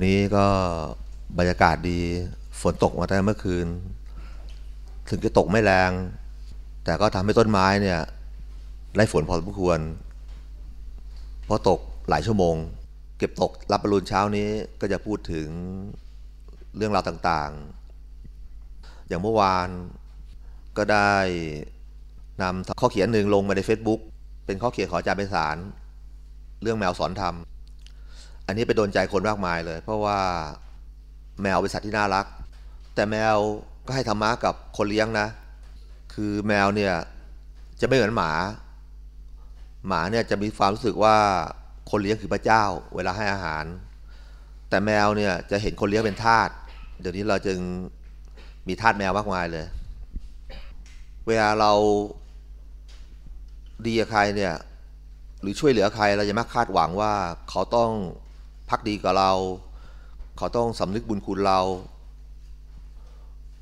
วันนี้ก็บรรยากาศดี ฝนตกมาตั้งแต่เมื่อคืน ถึงจะตกไม่แรง แต่ก็ทำให้ต้นไม้เนี่ยไล่ฝนพอสมควร เพราะตกหลายชั่วโมง เก็บตกรับบอลลูนเช้านี้ก็จะพูดถึงเรื่องราวต่างๆ อย่างเมื่อวานก็ได้นำข้อเขียนหนึ่งลงมาใน Facebook เป็นข้อเขียนของอาจารย์ไพศาลเรื่องแมวสอนธรรม อันนี้ไปโดนใจคนมากมายเลย เพราะว่าแมวเป็นสัตว์ที่น่ารัก แต่แมวก็ให้ธรรมะกับคนเลี้ยงนะ คือแมวเนี่ยจะไม่เหมือนหมา หมาเนี่ยจะมีความรู้สึกว่าคนเลี้ยงคือพระเจ้า เวลาให้อาหาร แต่แมวเนี่ยจะเห็นคนเลี้ยงเป็นทาสเดี๋ยวนี้เราจึงมีทาสแมวมากมายเลย เวลาเราดีกับใครเนี่ยหรือช่วยเหลือใครเราจะมักคาดหวังว่าเขาต้อง พักดีกับเรา เขาต้องสำนึกบุญคุณเรา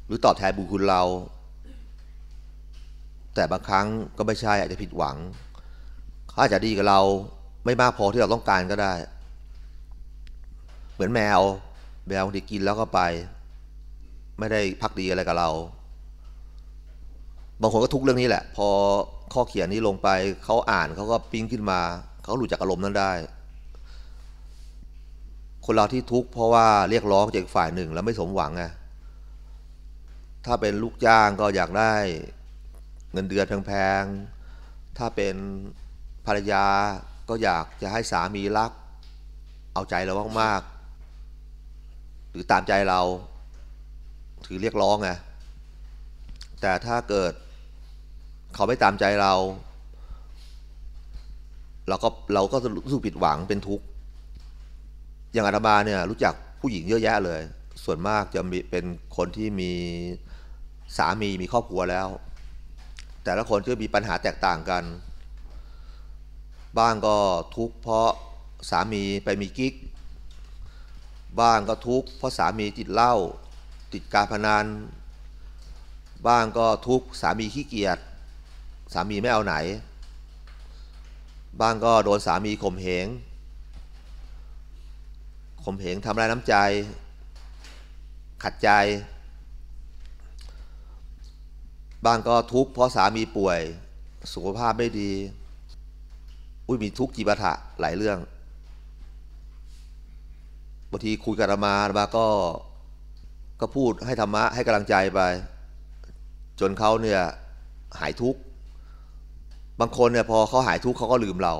หรือตอบแทนบุญคุณเรา แต่บางครั้งก็ไม่ใช่อาจจะผิดหวังเขาอาจจะดีกับเราไม่มากพอที่เราต้องการก็ได้ เหมือนแมว แมวที่กินแล้วก็ไป ไม่ได้พักดีอะไรกับเรา บางคนก็ทุกเรื่องนี้แหละ พอข้อเขียนนี้ลงไปเขาอ่านเขาก็ปิ้งขึ้นมา เขาหลุดจากอารมณ์นั้นได้ คนเราที่ทุกข์เพราะว่าเรียกร้องจากฝ่ายหนึ่งแล้วไม่สมหวังไงถ้าเป็นลูกจ้างก็อยากได้เงินเดือนแพงๆ ถ้าเป็นภรรยาก็อยากจะให้สามีรัก เอาใจเรามากๆ หรือตามใจเรา ถือเรียกร้องไง แต่ถ้าเกิดเขาไม่ตามใจเรา เราก็เราก็จะรู้สึกผิดหวังเป็นทุกข์ อย่างอาตมาเนี่ยรู้จักผู้หญิงเยอะแยะเลย ส่วนมากจะมีเป็นคนที่มีสามีมีครอบครัวแล้ว แต่ละคนก็มีปัญหาแตกต่างกัน บ้างก็ทุกข์เพราะสามีไปมีกิ๊ก บ้างก็ทุกข์เพราะสามีติดเหล้าติดการพนัน บ้างก็ทุกข์สามีขี้เกียจสามีไม่เอาไหน บ้างก็โดนสามีข่มเหง ข่มเหงทำร้ายน้ำใจ ขัดใจ บ้างก็ทุกข์เพราะสามีป่วย สุขภาพไม่ดี อุ้ยมีทุกข์จีบะทะหลายเรื่องบางทีคุยกับอาตมาอามาก็ก็พูดให้ธรรมะให้กำลังใจไป จนเขาเนี่ยหายทุกข์บางคนเนี่ยพอเขาหายทุกข์เขาก็ลืมเรา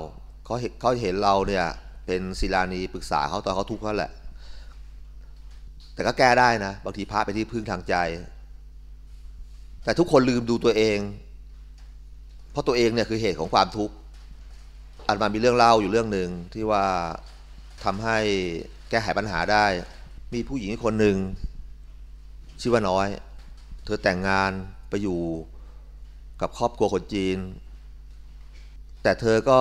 เขาเขาเห็นเราเนี่ย เป็นศิลานีปรึกษาเขาตอนเขาทุกข์เขาแหละ แต่ก็แก้ได้นะบางทีพาไปที่พึ่งทางใจ แต่ทุกคนลืมดูตัวเอง เพราะตัวเองเนี่ยคือเหตุของความทุกข์อันมามีเรื่องเล่าอยู่เรื่องหนึ่งที่ว่าทำให้แก้ไขปัญหาได้ มีผู้หญิงคนหนึ่งชื่อว่าน้อย เธอแต่งงานไปอยู่กับครอบครัวคนจีน แต่เธอก็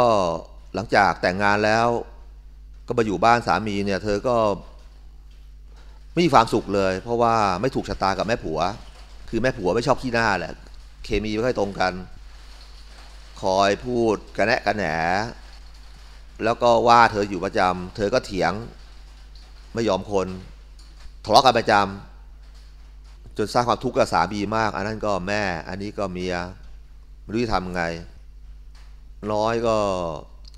หลังจากแต่งงานแล้ว ก็มาอยู่บ้านสามีเนี่ยเธอก็ไม่มีความสุขเลย เพราะว่าไม่ถูกชะตากับแม่ผัว คือแม่ผัวไม่ชอบขี้หน้าแหละ เคมีไม่ค่อยตรงกัน คอยพูดกระแนะกระแหนแล้วก็ว่าเธออยู่ประจำเธอก็เถียง ไม่ยอมคนทะเลาะกันประจำจนสร้างความทุกข์กับสามีมาก อันนั้นก็แม่ อันนี้ก็เมียไม่รู้จะทำไง น้อยก็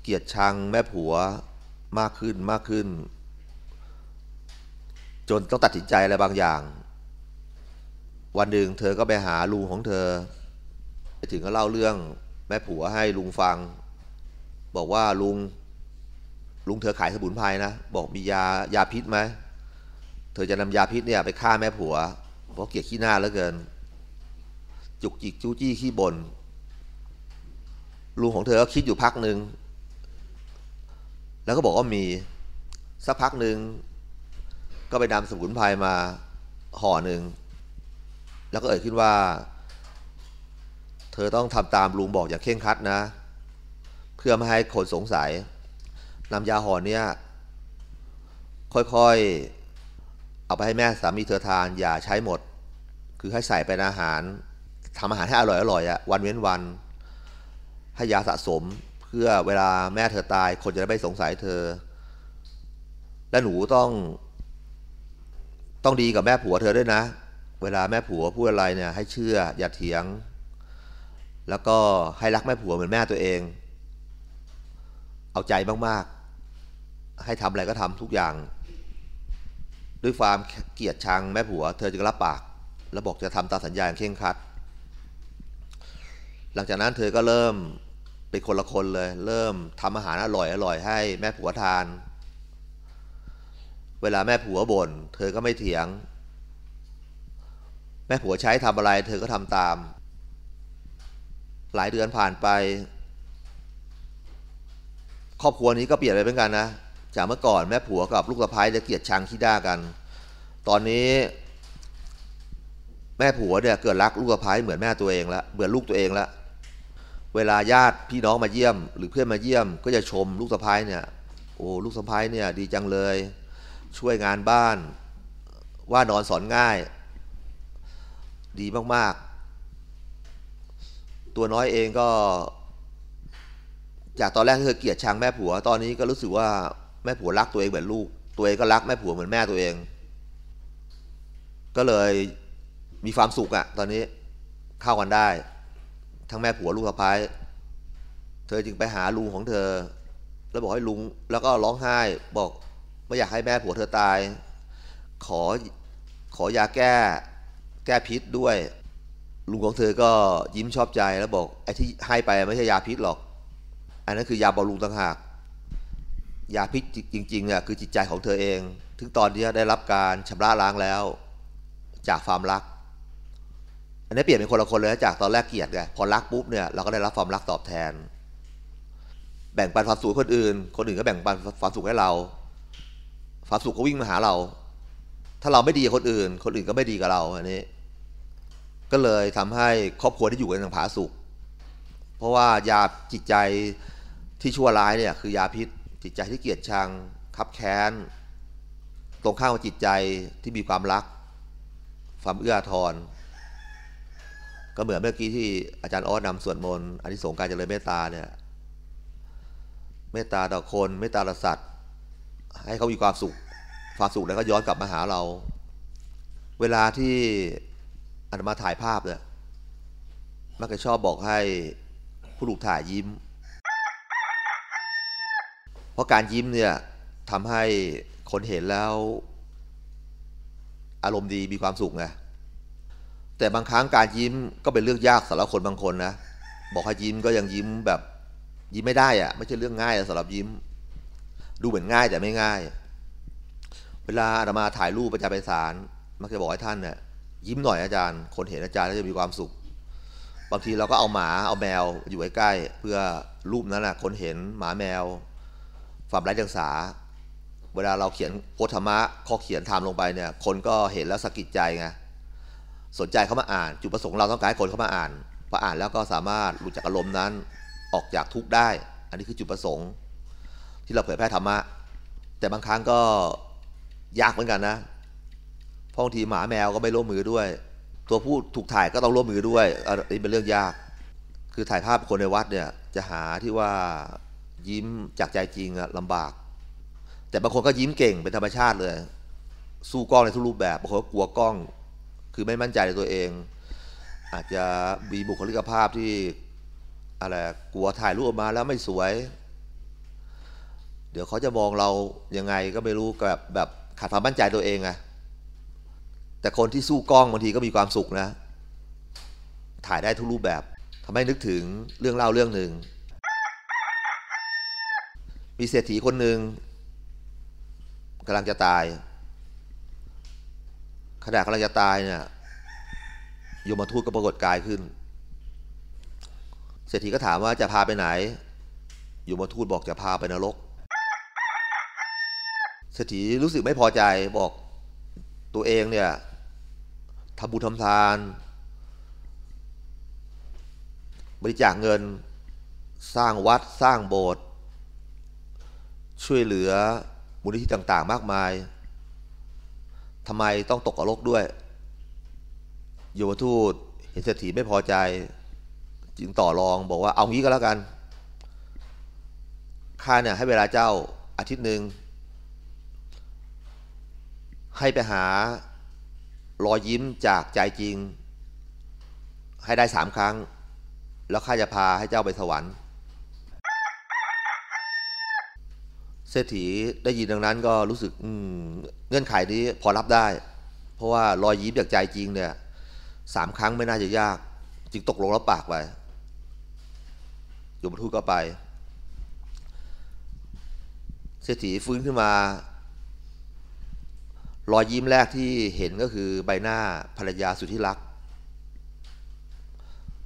เกลียดชังแม่ผัว มากขึ้นมากขึ้น จนต้องตัดสินใจอะไรบางอย่าง วันหนึ่งเธอก็ไปหาลุงของเธอ ไปถึงก็เล่าเรื่องแม่ผัวให้ลุงฟัง บอกว่าลุงลุงเธอขายสมุนไพรนะ บอกมียายาพิษไหมเธอจะนำยาพิษเนี่ยไปฆ่าแม่ผัว เพราะเกลียดขี้หน้าเหลือเกิน จุกจิกจู้จี้ขี้บน่นลุงของเธอก็คิดอยู่พักหนึ่ง แล้วก็บอกว่ามีสักพักหนึ่งก็ไปนำสมุนไพรมาห่อหนึ่งแล้วก็เอ่ยขึ้นว่า เธอต้องทำตามลุงบอกอย่างเคร่งครัดนะ เพื่อไม่ให้คนสงสัยนำยาห่อเนี้ยค่อยๆ เอาไปให้แม่สามีเธอทานอย่าใช้หมด คือให้ใส่เป็นอาหารทำอาหารให้อร่อยๆอะวันเว้นวัน ให้ยาสะสม พื่อเวลาแม่เธอตาย คนจะได้ไม่สงสัยเธอ และหนูต้อง ต้องดีกับแม่ผัวเธอด้วยนะ เวลาแม่ผัวพูดอะไรเนี่ยให้เชื่ออย่าเถียง แล้วก็ให้รักแม่ผัวเหมือนแม่ตัวเอง เอาใจมากๆ ให้ทำอะไรก็ทำทุกอย่าง ด้วยความเกลียดชังแม่ผัว เธอจึงรับปาก แล้วบอกจะทำตามสัญญาอย่างเคร่งครัด หลังจากนั้นเธอก็เริ่ม เป็นคนละคนเลย เริ่มทำอาหารอร่อยอร่อยให้แม่ผัวทาน เวลาแม่ผัวบน่นเธอก็ไม่เถียง แม่ผัวใช้ทำอะไร เธอก็ทำตาม หลายเดือนผ่านไป ครอบครัวนี้ก็เปลี่ยนไปเหมือนกันนะจากเมื่อก่อนแม่ผัวกับลูกสะพ้ายจะเกลียดชังขี้ด้ากัน ตอนนี้ แม่ผัวเนี่ยเกิดรักลูกสะพ้ายเหมือนแม่ตัวเองล้วเหมือนลูกตัวเองล้ว เวลาญาติพี่น้องมาเยี่ยม หรือเพื่อนมาเยี่ยม ก็จะชมลูกสะพ้ายเนี่ยโอ้ลูกสะพ้ายเนี่ยดีจังเลย ช่วยงานบ้าน ว่านอนสอนง่าย ดีมากๆ ตัวน้อยเองก็ จากตอนแรกที่เธอเกลียดชังแม่ผัว ตอนนี้ก็รู้สึกว่าแม่ผัวรักตัวเองเหมือนลูก ตัวเองก็รักแม่ผัวเหมือนแม่ตัวเอง ก็เลยมีความสุขอะตอนนี้เข้ากันได้ ทั้งแม่ผัวลูกสะพ้ายเธอจึงไปหาลุงของเธอ แล้วบอกให้ลุงแล้วก็ร้องไห้บอกไม่อยากให้แม่ผัวเธอตาย ขอขอยาแก้แก้พิษด้วย ลุงของเธอก็ยิ้มชอบใจแล้วบอกไอ้ที่ให้ไปไม่ใช่ยาพิษหรอก อันนั้นคือยาบำรุงต่างหากยาพิษจริงๆเนี่ยคือจิตใจของเธอเอง ถึงตอนนี้ได้รับการชำระล้างแล้ว จากความรัก อันนี้เปลี่ยนเป็นคนละคนเลยจากตอนแรกเกลียดไงพอรักปุ๊บเนี่ยเราก็ได้รับความรักตอบแทน แบ่งปันความสุขคนอื่น คนอื่นก็แบ่งปันความสุขให้เรา ความสุขก็วิ่งมาหาเรา ถ้าเราไม่ดีกับคนอื่น คนอื่นก็ไม่ดีกับเราอันนี้ ก็เลยทำให้ครอบครัวที่อยู่กันอย่างผาสุกเพราะว่ายาจิตใจที่ชั่วร้ายเนี่ยคือยาพิษ จิตใจที่เกลียดชังคับแค้นตรงข้ามกับจิตใจที่มีความรัก ความเอื้อทอน ก็เหมือนเมื่อกี้ที่อาจารย์ออสนำสวดมนต์อธิสงส์การเจริญเมตตาเนี่ยเมตตาต่อคนเมตตาต่อสัตว์ ให้เขามีความสุขความสุขแล้วก็ย้อนกลับมาหาเรา เวลาที่อาตมาถ่ายภาพเนี่ยมักจะชอบบอกให้ผู้ถูกถ่ายยิ้ม เพราะการยิ้มเนี่ยทำให้คนเห็นแล้ว อารมณ์ดีมีความสุขไง แต่บางครั้งการยิ้มก็เป็นเรื่องยากสำหรับคนบางคนนะบอกให้ยิ้มก็ยังยิ้มแบบ ยิ้มไม่ได้อะไม่ใช่เรื่องง่ายสำหรับยิ้ม ดูเหมือนง่ายแต่ไม่ง่าย เวลาอาตมาถ่ายรูปประจำไปศาลมักจะบอกให้ท่านเนี่ยยิ้มหน่อยอาจารย์ คนเห็นอาจารย์แล้วจะมีความสุข บางทีเราก็เอาหมาเอาแมวอยู่ใกล้ๆเพื่อรูปนั้นนะคนเห็นหมาแมวความไร้เดียงสา เวลาเราเขียนโพธธรรมะข้อเขียนทำลงไปเนี่ย คนก็เห็นแล้วสะกิดใจไง สนใจเขามาอ่าน จุดประสงค์เราต้องการให้คนเขามาอ่านพออ่านแล้วก็สามารถหลุดจากอารมณ์นั้นออกจากทุกข์ได้ อันนี้คือจุดประสงค์ ที่เราเผยแพร่ธรรมะ แต่บางครั้งก็ยากเหมือนกันนะพราะบางทีหมาแมวก็ไม่ร่วมมือด้วย ตัวผู้ถูกถ่ายก็ต้องร่วมมือด้วยอันนี้เป็นเรื่องยาก คือถ่ายภาพคนในวัดเนี่ยจะหาที่ว่ายิ้มจากใจจริงอะลำบาก แต่บางคนก็ยิ้มเก่งเป็นธรรมชาติเลย สู้กล้องในทุกรูปแบบบางคนก็กลัวกล้อง คือไม่มั่นใจในตัวเอง อาจจะมีบุคลิกภาพที่อะไรกลัวถ่ายรูปออกมาแล้วไม่สวย เดี๋ยวเขาจะมองเรายังไงก็ไม่รู้แบบแบบขาดความมั่นใจตัวเองอะแต่คนที่สู้กล้องบางทีก็มีความสุขนะ ถ่ายได้ทุกรูปแบบทำให้นึกถึงเรื่องเล่าเรื่องหนึ่ง มีเศรษฐีคนหนึ่งกำลังจะตาย ขณะกำลังจะตายเนี่ยโยมทูตก็ปรากฏกายขึ้น เศรษฐีก็ถามว่าจะพาไปไหนโยมทูตบอกจะพาไปนรก เศรษฐีรู้สึกไม่พอใจบอกตัวเองเนี่ยทำบุญทำทาน บริจาคเงินสร้างวัดสร้างโบสถ์ช่วยเหลือมูลนิธิต่าง ๆ มากมาย ทำไมต้องตกกรกด้วยโยมทูตเห็นเศรษฐีไม่พอใจ จึงต่อรองบอกว่าเอางี้ก็แล้วกันข้าเนี่ยให้เวลาเจ้าอาทิตย์หนึ่งให้ไปหารอยยิ้มจากใจจริง ให้ได้สามครั้ง แล้วข้าจะพาให้เจ้าไปสวรรค์ เศรษฐีได้ยินดังนั้นก็รู้สึกอืเงื่อนไขนี้พอรับได้ เพราะว่ารอยยิ้มจากใจจริงเนี่ยสามครั้งไม่น่าจะยาก จึงตกลงรับปากไปโยมทูตก็ไป เศรษฐีฟื้นขึ้นมา รอยยิ้มแรกที่เห็นก็คือใบหน้าภรรยาสุดที่รัก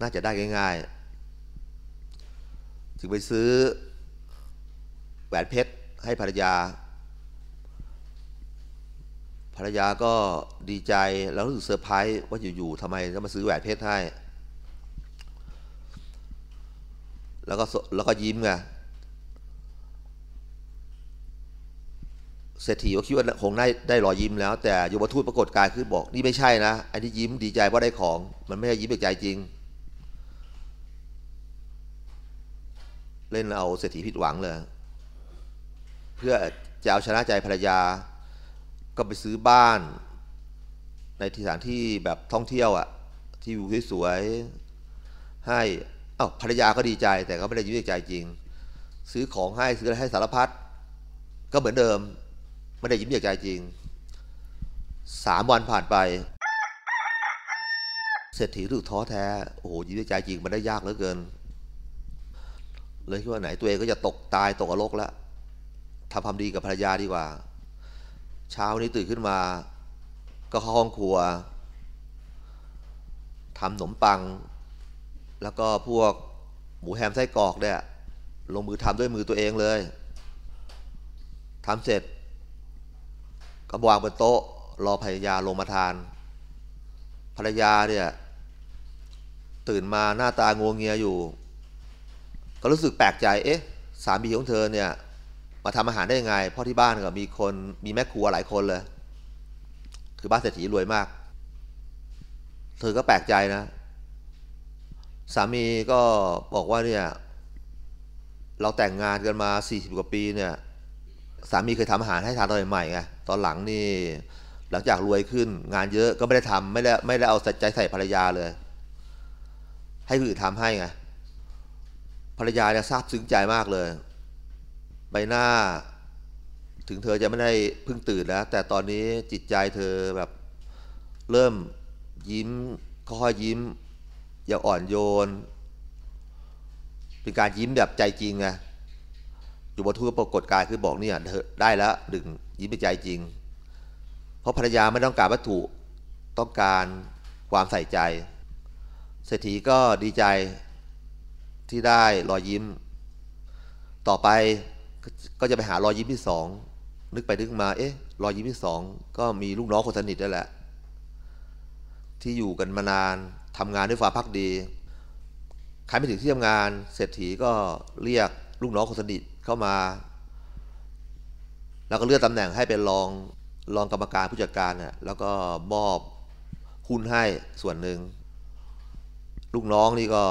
น่าจะได้ง่ายๆจึงไปซื้อแหวนเพชร ให้ภรรยา ภรรยาก็ดีใจแล้วรู้สึกเซอร์ไพรส์ว่าอยู่ๆทำไมต้องมาซื้อแหวนเพชรให้ แล้วก็แล้วก็ยิ้มไงเศรษฐีก็คิดว่าคงได้ได้รอยยิ้มแล้ว แต่โยมทูตปรากฏกายคือบอกนี่ไม่ใช่นะไอ้ที่ยิ้มดีใจเพราะได้ของ มันไม่ใช่ยิ้มจากใจจริง เล่นเอาเศรษฐีผิดหวังเลย เพื่อจะเอาชนะใจภรรยา ก็ไปซื้อบ้าน ในที่สถานที่แบบท่องเที่ยวอะ่ะ ที่วิวสวยๆให้อ้าวภรรยาก็ดีใจ แต่ก็ไม่ได้ยิ้มจากใจจริง ซื้อของให้ซื้ออะไรให้สารพัดก็เหมือนเดิม ไม่ได้ยิ้มจากใจจริงสามวันผ่านไปเศรษฐีรู้ท้อแท้ โอ้โหยิ้มจากใจจริงมันได้ยากเหลือเกิน เลยคิดว่าไหนตัวเองก็จะตกตายตกอรกแล้ว ทำความดีกับภรรยาดีกว่า เช้านี้ตื่นขึ้นมา ก็เข้าห้องครัวทำขนมปัง แล้วก็พวกหมูแฮมไส้กรอกเนี่ยลงมือทำด้วยมือตัวเองเลยทำเสร็จ ก็วางบนโต๊ะ รอภรรยาลงมาทาน ภรรยาเนี่ยตื่นมาหน้าตางวงเงียอยู่ ก็รู้สึกแปลกใจเอ๊ะ สามีของเธอเนี่ย มาทำอาหารได้ยังไงพราะที่บ้านก็มีคนมีแม่ครัวหลายคนเลย คือบ้านเศรษฐีรวยมาก เธอก็แปลกใจนะ สามีก็บอกว่าเนี่ย เราแต่งงานกันมา40กว่าปีเนี่ย สามีเคยทำอาหารให้ทานตอนใหม่ไงตอนหลังนี่ หลังจากรวยขึ้น งานเยอะก็ไม่ได้ทำไม่ได้ไม่ได้เอาใจใส่ภรรยาเลย ให้คนอื่นทำให้ไงภรรยาเนี่ยซาบซึ้งใจมากเลย ใบหน้า ถึงเธอจะไม่ได้เพิ่งตื่นแล้ว แต่ตอนนี้จิตใจเธอแบบเริ่มยิ้มค่อยยิ้ม อย่างอ่อนโยน เป็นการยิ้มแบบใจจริงไงอยู่บนทูตปรากฏกายคือบอกเนี่ยเธอได้แล้วดึงยิ้มเป็นใจจริง เพราะภรรยาไม่ต้องการวัตถุต้องการความใส่ใจ เศรษฐีก็ดีใจที่ได้รอยยิ้ม ต่อไป ก็จะไปหารอยยิ้มที่สองนึกไปนึกมาเอ๊ะรอยยิ้มที่สองก็มีลูกน้องคนสนิทนั่นแหละ ที่อยู่กันมานานทำงานด้วยความพักดีใครไม่ถึงที่ทำงานเศรษฐีก็เรียกลูกน้องคนสนิทเข้ามา แล้วก็เลื่อนตำแหน่งให้เป็นรองรองกรรมการผู้จัดการน่ะแล้วก็มอบหุ้นให้ส่วนหนึ่งลูกน้องนี่ก็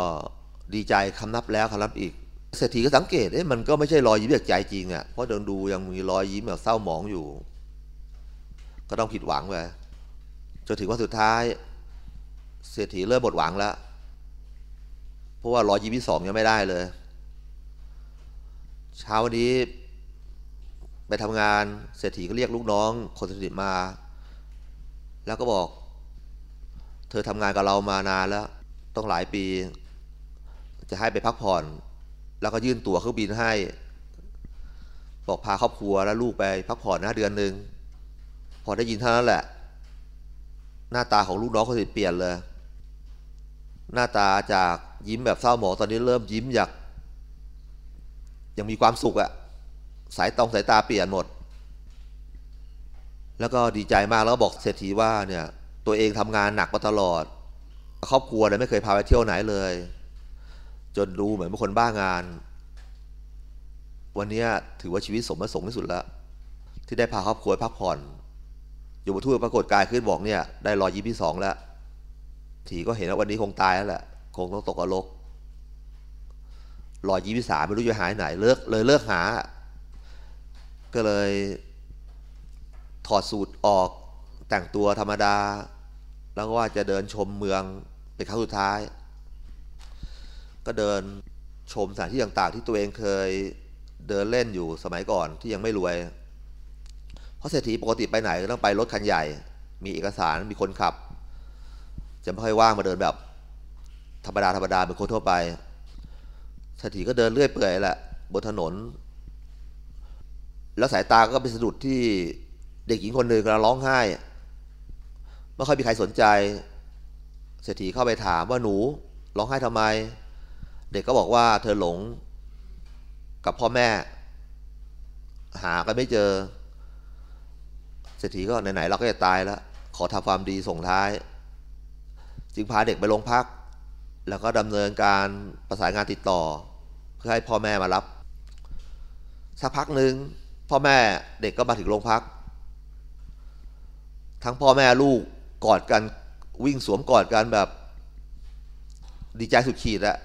ดีใจคำนับแล้วคำนับอีก เศรษฐีก็สังเกตเอ๊ะมันก็ไม่ใช่รอยยิ้มจากใจจริงอะ่ะเพราะเดินดูยังมีรอยยิ้มแบบเศร้าหมองอยู่ ก็ต้องผิดหวังไปจนถึงวันสุดท้าย เศรษฐีเริ่มหมดหวังแล้วเพราะว่ารอยยิ้มที่สองยังไม่ได้เลย เช้าวันนี้ ไปทำงานเศรษฐีก็เรียกลูกน้อง คนสนิทมา แล้วก็บอก เธอทำงานกับเรามานานแล้ว ต้องหลายปี จะให้ไปพักผ่อน แล้วก็ยื่นตั๋วเครื่องบินให้ บอกพาครอบครัวและลูกไปพักผ่อนนะเดือนหนึ่งพอได้ยินเท่านั้นแหละ หน้าตาของลูกน้องคนสิเปลี่ยนเลย หน้าตาจากยิ้มแบบเศร้าหมองตอนนี้เริ่มยิ้มอยากยังมีความสุขอะสายตองสายตาเปลี่ยนหมด แล้วก็ดีใจมากแล้วก็บอกเศรษฐีว่าเนี่ย ตัวเองทำงานหนักมาตลอด ครอบครัวเนี่ยไม่เคยพาไปเที่ยวไหนเลย จนดูเหมือนเป็นคนบ้างาน วันนี้ถือว่าชีวิตสมประสงค์ที่สุดแล้ว ที่ได้พาครอบครัวพักผ่อน อยู่บนทูตปรากฏกายขึ้นบอกเนี่ย ได้รอยยิ้มที่สองแล้วถีก็เห็นว่าวันนี้คงตายแล้วแหละคงต้องตกอรกรอยยิ้มที่สามไม่รู้จะหายไหนเลิกเลยเลิกหา ก็เลยถอดสูตรออกแต่งตัวธรรมดา แล้วก็ว่าจะเดินชมเมืองเป็นครั้งสุดท้าย ก็เดินชมสถานที่ต่างๆ ที่ตัวเองเคยเดินเล่นอยู่สมัยก่อนที่ยังไม่รวย เพราะเศรษฐีปกติไปไหนก็ต้องไปรถคันใหญ่ มีเอกสารมีคนขับ จะไม่ค่อยว่างมาเดินแบบ ธรรมดาธรรมดาเป็นคนทั่วไปเศรษฐีก็เดินเรื่อยเปื่อยแหละบนถนน แล้วสายตาก็ไปสะดุดที่เด็กหญิงคนหนึ่งกำลังร้องไห้ไม่ค่อยมีใครสนใจ เศรษฐีเข้าไปถามว่าหนูร้องไห้ทำไม เด็กก็บอกว่าเธอหลงกับพ่อแม่ หากันไม่เจอเศรษฐีก็ไหนๆเราก็จะตายแล้ว ขอทำความดีส่งท้าย จึงพาเด็กไปโรงพัก แล้วก็ดำเนินการประสานงานติดต่อ เพื่อให้พ่อแม่มารับสักพักหนึ่งพ่อแม่เด็กก็มาถึงโรงพัก ทั้งพ่อแม่ลูกกอดกันวิ่งสวมกอดกันแบบ ดีใจสุดขีดอะ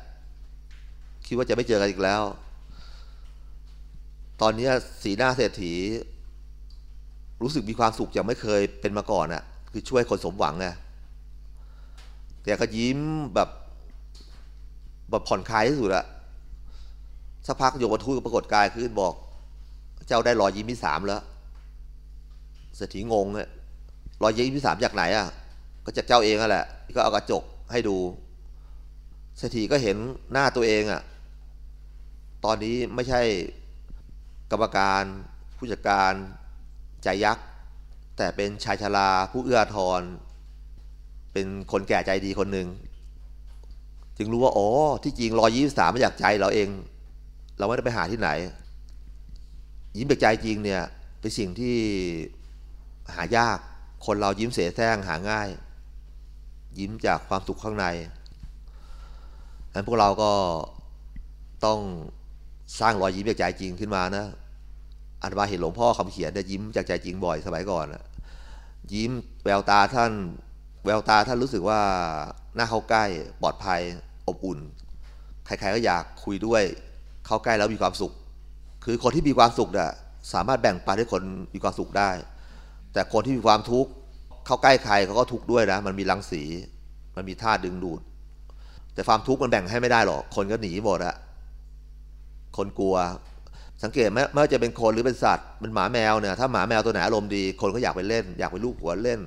คิดว่าจะไม่เจอกันอีกแล้ว ตอนนี้สีหน้าเศรษฐี รู้สึกมีความสุขอย่างไม่เคยเป็นมาก่อนอะคือช่วยคนสมหวังไงแกก็ยิ้มแบบแบบผ่อนคลายที่สุดอะสักพักโยมทูตก็ปรากฏกายขึ้นบอก เจ้าได้รอยยิ้มที่สามแล้วเศรษฐีงงเลยรอยยิ้มที่สามจากไหนอะก็จากเจ้าเองนั่นแหละ ก็เอากระจกให้ดูเศรษฐีก็เห็นหน้าตัวเองอะ ตอนนี้ไม่ใช่กรรมการผู้จัดการใจยักษ์ แต่เป็นชายชราผู้เอื้อทอนเป็นคนแก่ใจดีคนหนึ่งจึงรู้ว่า อ๋อ ที่จริงรอยยิ้มสามมาจากใจเราเอง เราไม่ได้ไปหาที่ไหน ยิ้มจากใจจริงเนี่ย เป็นสิ่งที่หายากคนเรายิ้มเสแสร้งหาง่าย ยิ้มจากความสุขข้างในงนั้นพวกเราก็ต้อง สร้างรอยยิ้มจากใจจริงขึ้นมานะอาตมาเห็นหลวงพ่อคำเขียนเนี่ยยิ้มจากใจจริงบ่อยสมัยก่อนนะยิ้มแววตาท่าน แววตาท่านรู้สึกว่าหน้าเข้าใกล้ปลอดภัยอบอุ่น ใครๆก็อยากคุยด้วยเข้าใกล้แล้วมีความสุข คือคนที่มีความสุขเน่ะสามารถแบ่งปันให้คนมีความสุขได้ แต่คนที่มีความทุกข์เข้าใกล้ใครเขาก็ทุกข์ด้วยนะ มันมีรังสี มันมีท่าดึงดูด แต่ความทุกข์มันแบ่งให้ไม่ได้หรอก คนก็หนีหมดอะ คนกลัว สังเกตไมไม่ว่าจะเป็นคนหรือเป็นสัตว์เป็นหมาแมวเนี่ยถ้าหมาแมวตัวไหนอารมณ์ดีคนก็อยากไปเล่น อยากไปลูบหัวเล่น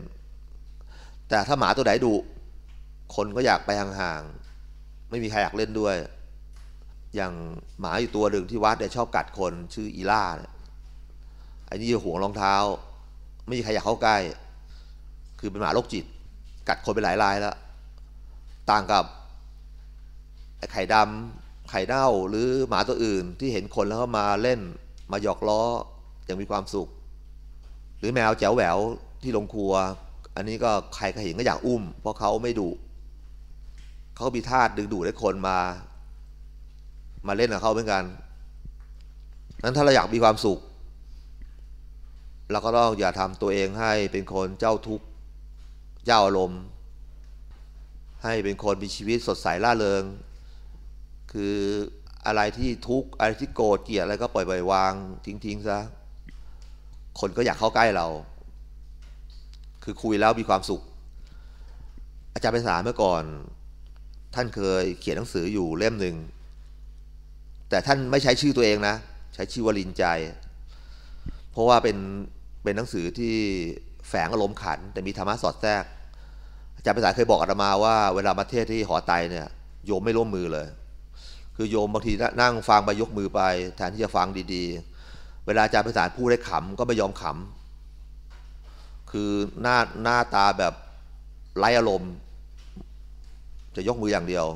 แต่ถ้าหมาตัวไหนดุคนก็อยากไปห่างๆไม่มีใครอยากเล่นด้วย อย่างหมาอยู่ตัวหนึ่งที่วัดเนี่ยชอบกัดคนชื่ออีล่าเนี่ยไอ้นี่ห่วงรองเท้า ไม่มีใครอยากเข้าใกล้ คือเป็นหมาโรคจิต กัดคนไปหลายรายแล้ว ต่างกับไอ้ไข่ดำ ไข่เน่าหรือหมาตัวอื่นที่เห็นคนแล้วก็มาเล่นมาหยอกล้ออย่างมีความสุข หรือแมวแจ๋วแหววที่ลงครัว อันนี้ก็ใครก็เห็นก็อยากอุ้ม เพราะเขาไม่ดุเขามีธาตุดึงดูดให้คนมา มาเล่นกับเขาเหมือนกันนั้นถ้าเราอยากมีความสุขเราก็ต้องอย่าทำตัวเองให้เป็นคนเจ้าทุกข์เจ้าอารมณ์ให้เป็นคนมีชีวิตสดใสล่าเริง คืออะไรที่ทุกข์อะไรที่โกรธเกลียดอะไรก็ปล่อยปล่อยวาง ทิ้งทิ้งซะคนก็อยากเข้าใกล้เรา คือคุยแล้วมีความสุข อาจารย์ไปสาเมื่อก่อน ท่านเคยเขียนหนังสืออยู่เล่มหนึ่งแต่ท่านไม่ใช้ชื่อตัวเองนะ ใช้ชื่อวลินใจ เพราะว่าเป็นเป็นหนังสือที่แฝงอารมณ์ขัน แต่มีธรรมะสอดแทรกอาจารย์ภาษาเคยบอกอาตมาว่าเวลามาเทศที่หอไตเนี่ยโยมไม่ร่วมมือเลย คือโยมบางทีนั่งฟังไปยกมือไป แทนที่จะฟังดีๆ เวลาอาจารย์ภาษาพูดได้ขำก็ไม่ยอมขำคือหน้าหน้าตาแบบไร้อารมณ์ จะยกมืออย่างเดียว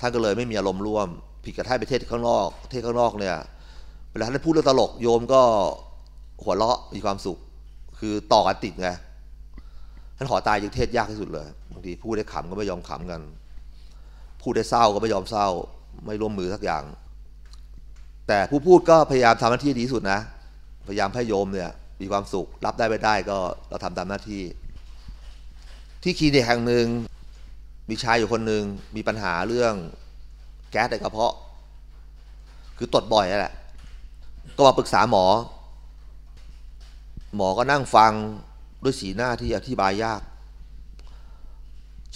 ท่านก็เลยไม่มีอารมณ์ร่วม ผิดกับท่านไปเทศข้างนอกเทศข้างนอกเนี่ยเวลาท่านพูดเรื่องตลกโยมก็หัวเราะมีความสุข คือต่อกันติดไงท่านขอตายยังเทศยากที่สุดเลยบางทีพูดได้ขำก็ไม่ยอมขำกัน พูดได้เศร้าก็ไม่ยอมเศร้า ไม่ร่วมมือสักอย่าง แต่ผู้พูดก็พยายามทำหน้าที่ดีที่สุดนะ พยายามให้โยมเนี่ย มีความสุขรับได้ไม่ได้ก็เราทำตามหน้าที่ ที่คลินิกแห่งหนึ่งมีชายอยู่คนหนึ่งมีปัญหาเรื่องแก๊สในกระเพาะ คือตดบ่อยแหละ ก็มาปรึกษาหมอ หมอก็นั่งฟังด้วยสีหน้าที่อธิบายยาก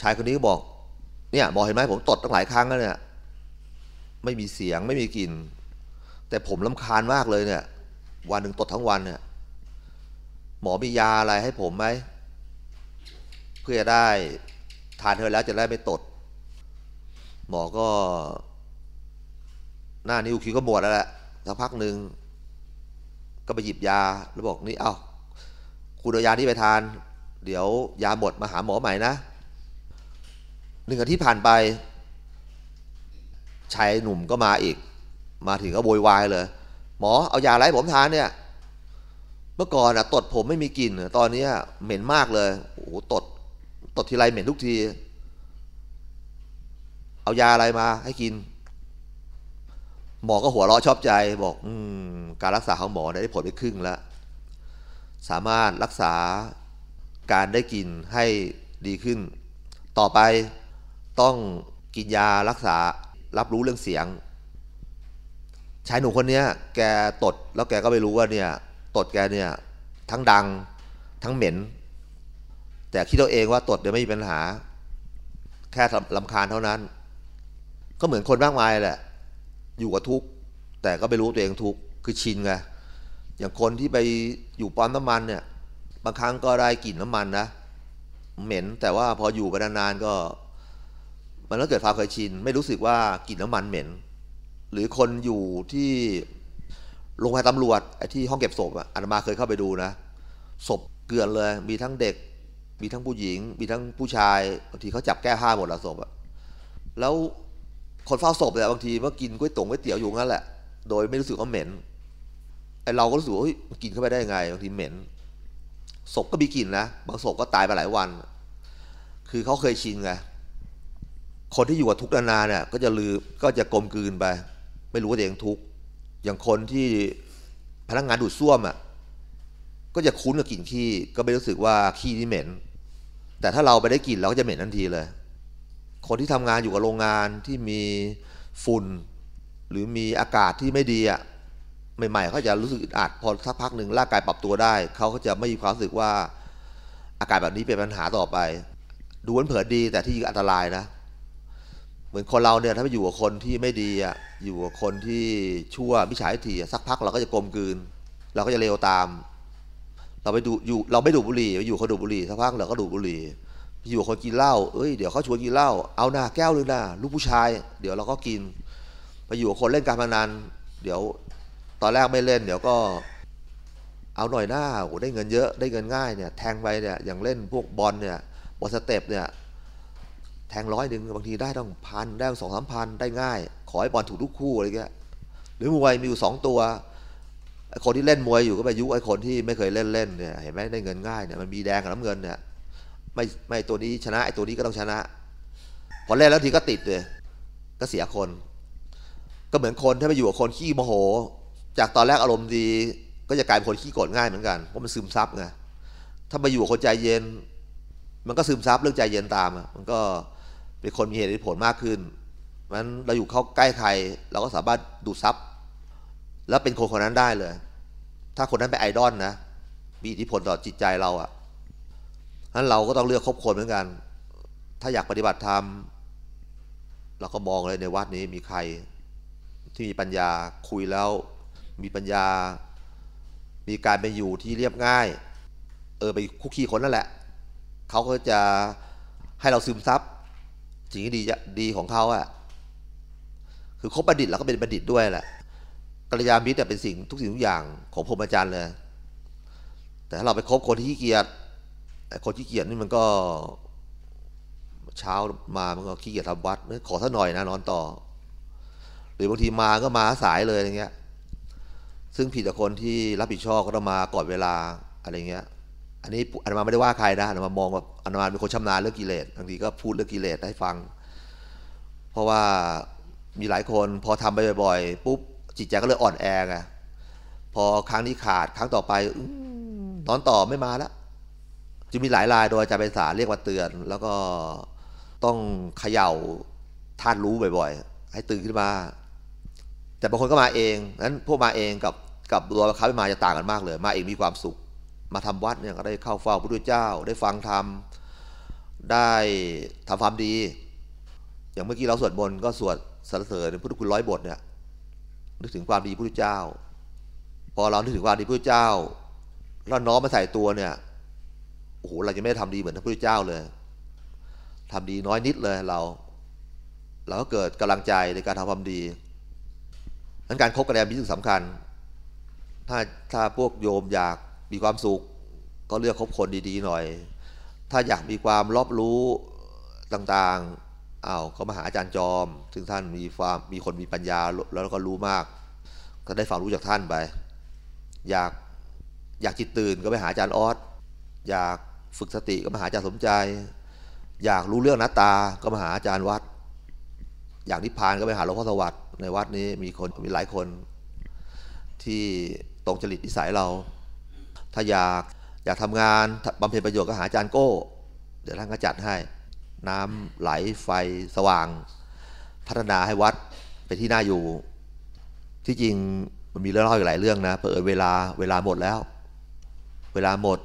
ชายคนนี้ก็บอก เนี่ยบอเห็นไหมผมตดตั้งหลายครั้งแล้วเนี่ย ไม่มีเสียงไม่มีกลิ่น แต่ผมลำคาญมากเลยเนี่ย วันหนึ่งตดทั้งวันเนี่ย หมอมียาอะไรให้ผมไหม เพื่อจะได้ทานเธอแล้วจะได้ไม่ตด หมอก็ หน้านิ้วคิ้วก็บวดแล้วแหละสักพักหนึ่งก็ไปหยิบยาแล้วบอกนี่เอา้าคุณเอายาที่ไปทาน เดี๋ยวยาหมดมาหาหมอใหม่นะหนึ่งอาทิตย์ผ่านไป ชายหนุ่มก็มาอีก มาถึงก็โวยวายเลย หมอเอายาอะไรผมทานเนี่ย เมื่อก่อนอะตดผมไม่มีกลิ่นตอนนี้เหม็นมากเลยโอ้โหตดตดทีไรเหม็นทุกที เอายาอะไรมาให้กิน หมอก็หัวเราะชอบใจบอก อืมการรักษาของหมอได้ผลไปครึ่งแล้ว สามารถรักษาการได้กลิ่นให้ดีขึ้น ต่อไปต้องกินยารักษา รับรู้เรื่องเสียง ชายหนุ่มคนนี้แกตดแล้วแกก็ไม่รู้ว่าเนี่ยตดแกเนี่ยทั้งดังทั้งเหม็น แต่คิดตัวเองว่าตดเดี๋ยวไม่มีปัญหา แค่ลำคาญเท่านั้น ก็เหมือนคนมากมายแหละ อยู่กับทุกข์แต่ก็ไม่รู้ตัวเองทุกข์คือชินไงอย่างคนที่ไปอยู่ปั๊มน้ำมันเนี่ย บางครั้งก็ได้กลิ่นน้ำมันนะเหม็นแต่ว่าพออยู่ไปนานๆก็ มันก็เกิดความเคยชิน ไม่รู้สึกว่ากลิ่นน้ำมันเหม็น หรือคนอยู่ที่โรงพยาบาลตำรวจไอ้ที่ห้องเก็บศพอะอาตมาเคยเข้าไปดูนะ ศพเกลื่อนเลย มีทั้งเด็ก มีทั้งผู้หญิง มีทั้งผู้ชายบางทีเขาจับแก้ผ้าหมดละศพอะแล้วคนเฝ้าศพเนี่ยบางทีเมื่อกินก๋วยตงก๋วยเตี๋ยวอยู่งั้นแหละ โดยไม่รู้สึกว่าเหม็นไอเราก็รู้สึกว่าเฮ้ยกินเข้าไปได้ยังไงบางทีเหม็นศพก็มีกลิ่นนะบางศพก็ตายไปหลายวัน คือเขาเคยชินไง คนที่อยู่กับทุกข์นานๆเนี่ยก็จะลืมก็จะกลมกลืนไป ไม่รู้ว่าตัวเองทุกข์อย่างคนที่พนักงานดูดซ่วมอะก็จะคุ้นกับกลิ่นขี้ก็ไม่รู้สึกว่าขี้นี่เหม็น แต่ถ้าเราไปได้กลิ่นเราก็จะเหม็นทันทีเลย คนที่ทำงานอยู่กับโรงงานที่มีฝุ่น หรือมีอากาศที่ไม่ดีอะใหม่ๆเขาจะรู้สึกอึดอัดพอสักพักหนึ่งร่างกายปรับตัวได้ เขาก็จะไม่มีความรู้สึกว่า อากาศแบบนี้เป็นปัญหาต่อไป ดูเผินดีแต่ที่อันตรายนะ เหมือนคนเราเนี่ยถ้าไปอยู่กับคนที่ไม่ดีอะอยู่กับคนที่ชั่วมิจฉาทิฏฐิสักพักเราก็จะกลมกลืน เราก็จะเลวตาม เราไปดูอยู่เราไม่ดูบุหรี่ไปอยู่เขาดูบุหรี่สักพักเราก็ดูบุหรี่อยู่กับคนกินเหล้าเอ้ยเดี๋ยวเขาชวนกินเหล้าเอาหน้าแก้วหรือหน้าลูกผู้ชาย เดี๋ยวเราก็กิน ไปอยู่กับคนเล่นการพนันเดี๋ยวตอนแรกไม่เล่น เดี๋ยวก็เอาหน่อยหน้าโอ้ได้เงินเยอะได้เงินง่ายเนี่ยแทงไปเนี่ยอย่างเล่นพวกบอลเนี่ยบอลสเต็ปเนี่ย แทงร้อยหนึ่งบางทีได้ต้องพันได้สองสามพันได้ง่าย ขอให้บอลถูกทุกคู่อะไรเงี้ยหรือมวยมีอยู่สองตัวไอคนที่เล่นมวยอยู่ก็ไปยุไอคนที่ไม่เคยเล่นเล่นเนี่ยเห็นไหมได้เงินง่ายเนี่ยมันมีแดงกับน้ำเงินเนี่ยไม่ไม่ตัวนี้ชนะไอ้ตัวนี้ก็ต้องชนะ พอเล่นแล้วทีก็ติดเลยก็เสียคน ก็เหมือนคนถ้าไปอยู่กับคนขี้โมโห จากตอนแรกอารมณ์ดี ก็จะกลายเป็นคนขี้โกรธง่ายเหมือนกันเพราะมันซึมซับไงถ้ามาอยู่กับคนใจเย็น มันก็ซึมซับเรื่องใจเย็นตามมันก็ เป็นคนมีเหตุผลมากขึ้นมันเราอยู่เข้าใกล้ใคร เราก็สามารถดูซับแล้วเป็นคนคนนั้นได้เลย ถ้าคนนั้นเป็นไอดอลนะมีอิทธิพลต่อจิตใจเราอะ่ะนั้นเราก็ต้องเลือกคบคนเหมือนกัน ถ้าอยากปฏิบัติธรรมเราก็มองเลยในวัดนี้มีใครที่มีปัญญาคุยแล้ว มีปัญญา มีการไปอยู่ที่เรียบง่าย เออไปคุกคีคนนั่นแหละเขาก็จะให้เราซึมซับ สิ่งที่ดีดีของเขาอะคือคบบัณฑิตแล้วก็เป็นบัณฑิตด้วยแหละกัลยาณมิตรเป็นสิ่งทุกสิ่งทุกอย่างของพรหมจรรย์เลย แต่ถ้าเราไปคบคนที่ขี้เกียจคนขี้เกียจนี่มันก็เช้ามามันก็ขี้เกียจทำวัดขอสักหน่อยนะนอนต่อ หรือบางทีมาก็มาสายเลยอย่างเงี้ย ซึ่งผิดกับคนที่รับผิดชอบก็ต้องมาก่อนเวลาอะไรเงี้ย อันนี้อันมาไม่ได้ว่าใครนะอันมามองว่าอันมาเป็นคนชำนาญเรื่องกิเลสบางทีก็พูดเรื่องกิเลสให้ฟัง เพราะว่ามีหลายคนพอทำไปบ่อยๆปุ๊บจิตใจก็เลยอ่อนแอไงพอครั้งนี้ขาดครั้งต่อไปนอนต่อไม่มาแล้วจะมีหลายรายโดยอาจารย์ไปสาเรียกว่าเตือน แล้วก็ต้องเขย่าท่านรู้บ่อยๆ ให้ตื่นขึ้นมา แต่บางคนก็มาเองนั้นพวกมาเองกับกับตัวเขาไม่มาจะต่างกันมากเลย มาเองมีความสุข มาทำวัดเนี่ยก็ได้เข้าเฝ้าพระพุทธเจ้า ได้ฟังธรรมได้ทำความดี อย่างเมื่อกี้เราสวดมนต์ก็สวดสรรเสริญพุทธคุณร้อยบทเนี่ยนึกถึงความดีพระพุทธเจ้า พอเรานึกถึงความดีพระพุทธเจ้าแล้วน้อมมาใส่ตัวเนี่ยโอ้โหเราจะไม่ได้ทำดีเหมือนพระพุทธเจ้าเลยทำดีน้อยนิดเลยเรา เราก็เกิดกำลังใจในการทำความดีนั้นการคบกันแนมีสิ่งสำคัญ ถ้าถ้าพวกโยมอยาก มีความสุข ก็เลือกคบคนดีๆหน่อย ถ้าอยากมีความรอบรู้ต่างๆอ้าวก็มาหาอาจารย์จอม ซึ่งท่านมีความมีคนมีปัญญาแล้วก็รู้มาก ก็ได้ความรู้จากท่านไป อยากอยากจิตตื่นก็ไปหาอาจารย์ออสอยากฝึกสติก็มาหาอาจารย์สมใจ อยากรู้เรื่องหน้าตาก็มาหาอาจารย์วัด อยากนิพพานก็ไปหาหลวงพ่อสวัสดิ์ในวัดนี้มีคนมีหลายคนที่ตรงจริตนิสัยเรา ถ้าอยากอยากทำงานบำเพ็ญประโยชน์ก็หาอาจารย์โก้ เดี๋ยวท่านก็จัดให้ น้ำไหลไฟสว่าง พัฒนาให้วัดเป็นที่น่าอยู่ ที่จริงมันมีเรื่องเล่าอีกหลายเรื่องนะเผอิญเวลาเวลาหมดแล้ว เวลาหมด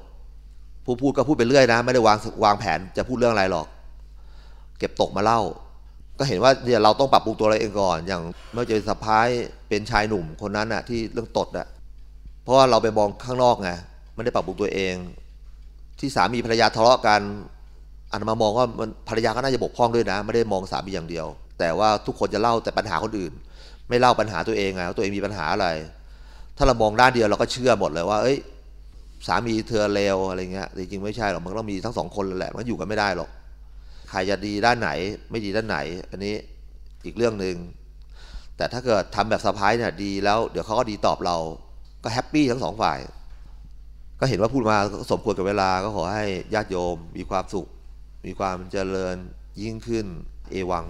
ผู้พูดก็พูดไปเรื่อยนะ ไม่ได้วางวางแผนจะพูดเรื่องอะไรหรอก เก็บตกมาเล่า ก็เห็นว่าเนี่ยเราต้องปรับปรุงตัวเราเองก่อน อย่างเมื่อเจอสะพ้ายเป็นชายหนุ่มคนนั้นน่ะที่เรื่องตดอะเพราะว่าเราไปมองข้างนอกไง ไม่ได้ปรับปรุงตัวเอง ที่สามีภรรยาทะเลาะกันอันมามองว่ามันภรรยาก็น่าจะบกพร่องด้วยนะ ไม่ได้มองสามีอย่างเดียว แต่ว่าทุกคนจะเล่าแต่ปัญหาคนอื่น ไม่เล่าปัญหาตัวเองไงว่าตัวเองมีปัญหาอะไร ถ้าเรามองด้านเดียวเราก็เชื่อหมดเลยว่า เอ้ย สามีเธอเลวอะไรเงี้ยจริงๆไม่ใช่หรอกมันต้องมีทั้งสองคนแหละมันอยู่กันไม่ได้หรอกใครจะดีด้านไหน ไม่ดีด้านไหน อันนี้อีกเรื่องหนึ่งแต่ถ้าเกิดทำแบบสะพายเนี่ยดีแล้ว เดี๋ยวเขาก็ดีตอบเราก็แฮปปี้ทั้งสองฝ่าย ก็เห็นว่าพูดมาสมควรกับเวลาก็ขอให้ญาติโยมมีความสุข มีความเจริญยิ่งขึ้นเอวัง